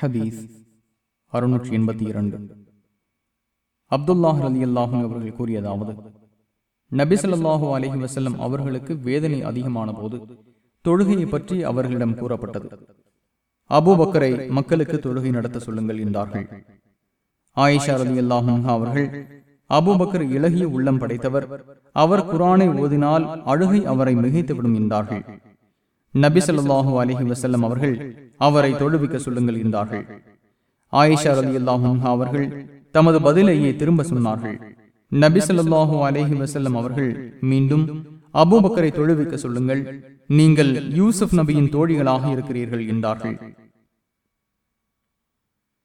ஹதீஸ் அறுநூற்றி எண்பத்தி இரண்டு. அப்துல்லாஹ் அலி அல்லாஹும் அவர்கள் கூறியதாவது நபிசல்லாஹூ அலஹி வசல்லம் அவர்களுக்கு வேதனை அதிகமான போது தொழுகையை பற்றி அவர்களிடம் கூறப்பட்டது. அபுபக்கரை மக்களுக்கு தொழுகை நடத்த சொல்லுங்கள் என்றார்கள். ஆயிஷா அலி அல்லாஹும் அவர்கள் அபுபக்கர் இலகிய உள்ளம் படைத்தவர் அவர் குரானை ஓதினால் அழுகை அவரை மிகைத்துவிடும் என்றார்கள். நபி சொல்லாஹு அலஹி வசல்லம் அவர்கள் அவரை தொழுவிக்க சொல்லுங்கள் என்றார்கள். ஆயிஷா அலி அன்ஹா அவர்கள் தமது பதிலையே திரும்ப சொன்னார்கள். நபி சொல்லாஹு அலஹி வசல்லம் அவர்கள் மீண்டும் அபூபக்கரை தொழுவிக்க சொல்லுங்கள் நீங்கள் யூசுப் நபியின் தோழிகளாக இருக்கிறீர்கள் என்றார்கள்.